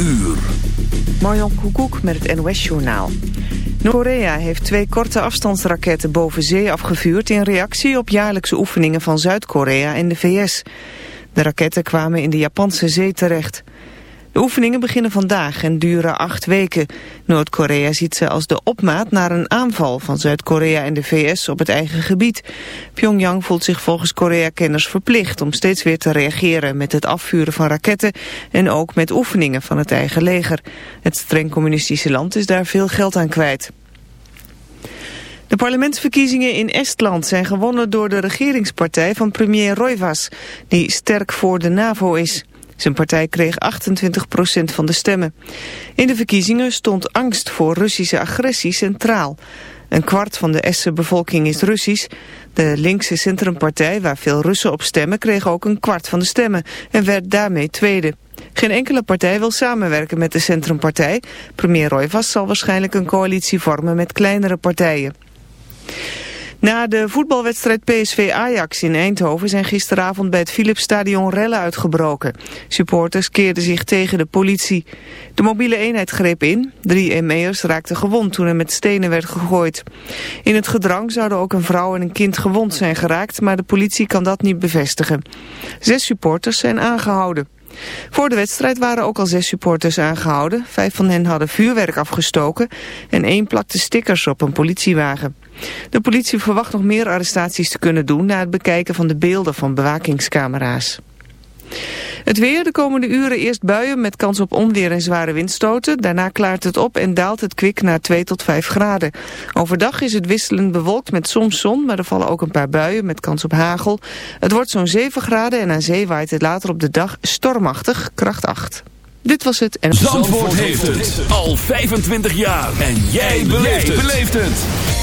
uur. Marjon Koekoek met het NOS-journaal. Noord-Korea heeft twee korte afstandsraketten boven zee afgevuurd... in reactie op jaarlijkse oefeningen van Zuid-Korea en de VS. De raketten kwamen in de Japanse zee terecht. De oefeningen beginnen vandaag en duren acht weken. Noord-Korea ziet ze als de opmaat naar een aanval van Zuid-Korea en de VS op het eigen gebied. Pyongyang voelt zich volgens Korea-kenners verplicht om steeds weer te reageren met het afvuren van raketten en ook met oefeningen van het eigen leger. Het streng communistische land is daar veel geld aan kwijt. De parlementsverkiezingen in Estland zijn gewonnen door de regeringspartij van premier Roivas, die sterk voor de NAVO is. Zijn partij kreeg 28% van de stemmen. In de verkiezingen stond angst voor Russische agressie centraal. Een kwart van de Estse bevolking is Russisch. De linkse centrumpartij, waar veel Russen op stemmen, kreeg ook een kwart van de stemmen en werd daarmee tweede. Geen enkele partij wil samenwerken met de centrumpartij. Premier Roivas zal waarschijnlijk een coalitie vormen met kleinere partijen. Na de voetbalwedstrijd PSV-Ajax in Eindhoven zijn gisteravond bij het Philipsstadion rellen uitgebroken. Supporters keerden zich tegen de politie. De mobiele eenheid greep in. Drie ME'ers raakten gewond toen er met stenen werd gegooid. In het gedrang zouden ook een vrouw en een kind gewond zijn geraakt, maar de politie kan dat niet bevestigen. Zes supporters zijn aangehouden. Voor de wedstrijd waren ook al zes supporters aangehouden. Vijf van hen hadden vuurwerk afgestoken en één plakte stickers op een politiewagen. De politie verwacht nog meer arrestaties te kunnen doen na het bekijken van de beelden van bewakingscamera's. Het weer de komende uren eerst buien met kans op onweer en zware windstoten. Daarna klaart het op en daalt het kwik naar 2 tot 5 graden. Overdag is het wisselend bewolkt met soms zon, maar er vallen ook een paar buien met kans op hagel. Het wordt zo'n 7 graden en aan zee waait het later op de dag stormachtig, kracht 8. Dit was het en... Zandvoort, heeft het al 25 jaar. En jij beleeft het.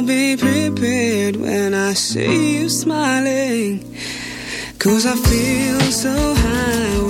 I'll be prepared when I see you smiling. Cause I feel so high.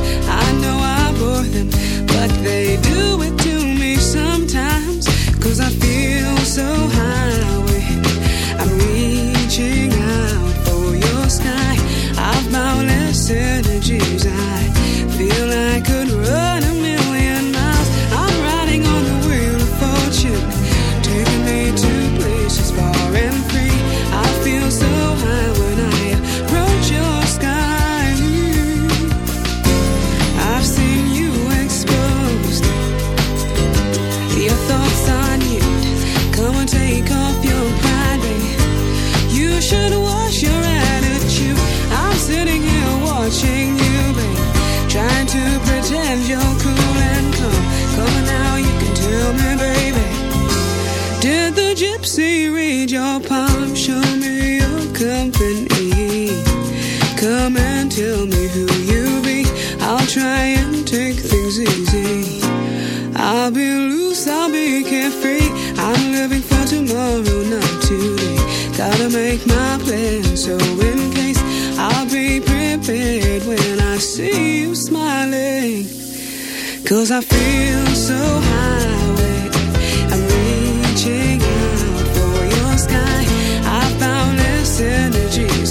see you smiling. Cause I feel so high. I'm reaching out for your sky. I found this energy.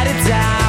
die.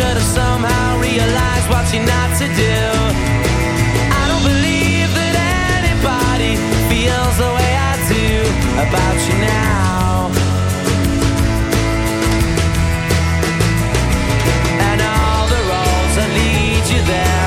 should have somehow realized what she not to do. I don't believe that anybody feels the way I do about you now. And all the roads that lead you there.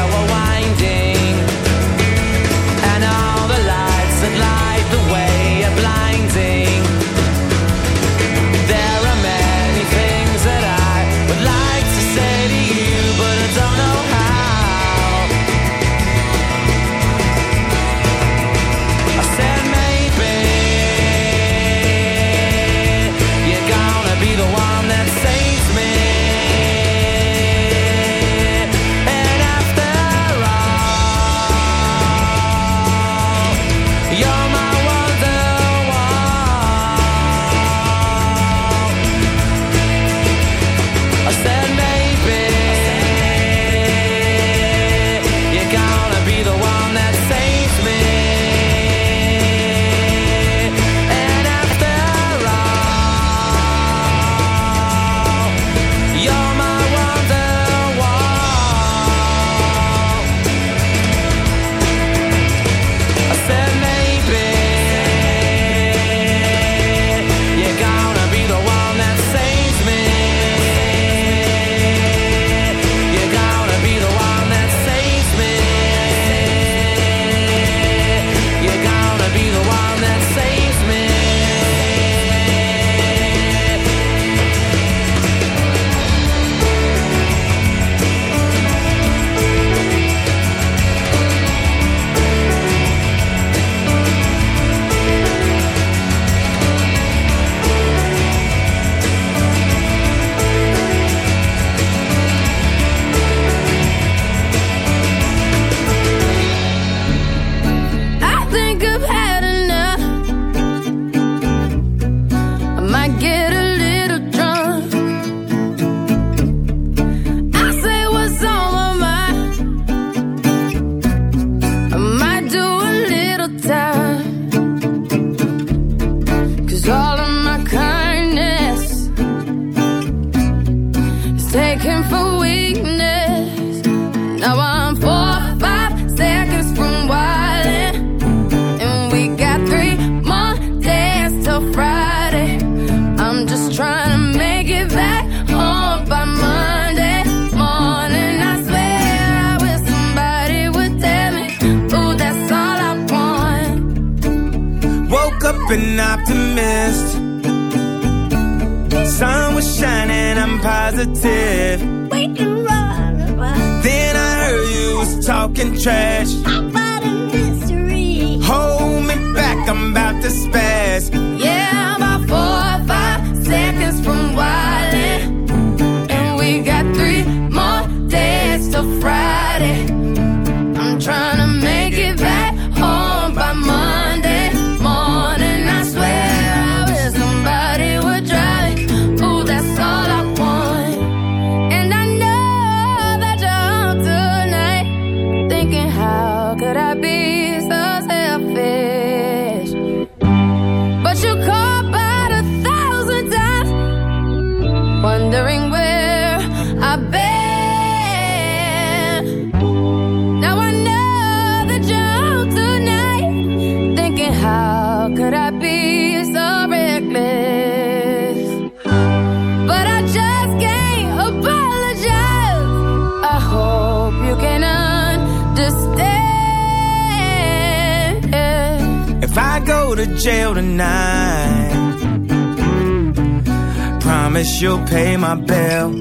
you'll pay my bill.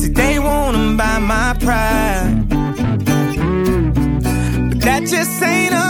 See, they wanna buy my pride, but that just ain't a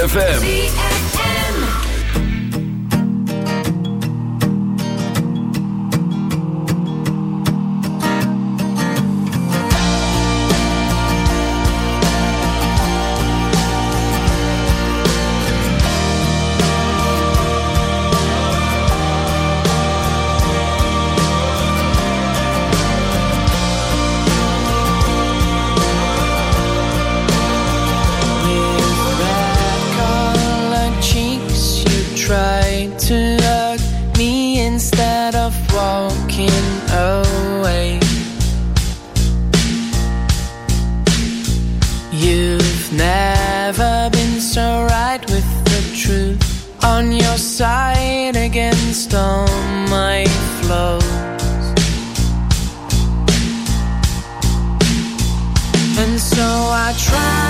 ZFM. with the truth on your side against all my flaws. And so I try.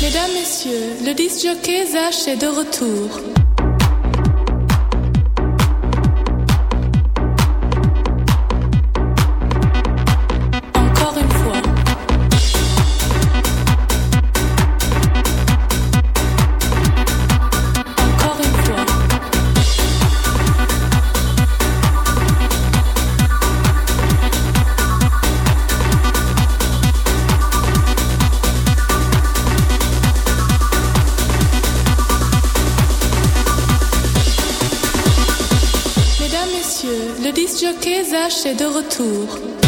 Mesdames, Messieurs, le disc jockey Zach est de retour. Quai H est de retour.